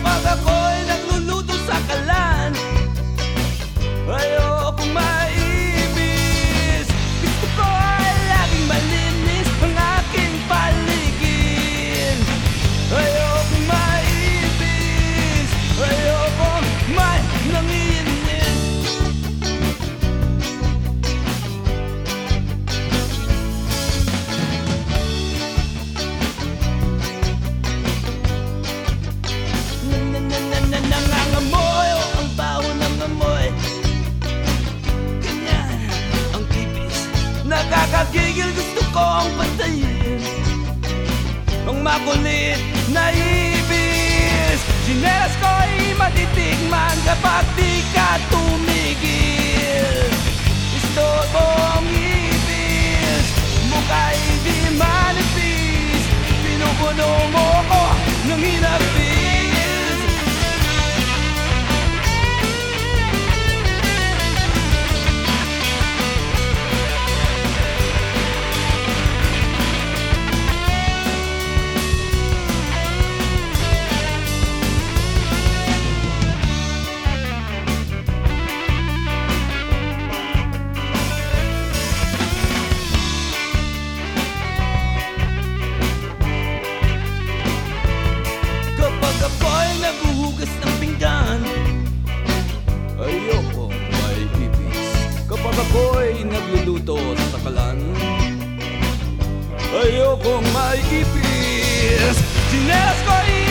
mother boy. Tumigil gusto ko ang patayin Ang makulit na ibis. Sines ko'y matitigman kapag di ka tumigil. Ako'y nagluluto sa takalan Ayoko may ipis Sinelas ko'y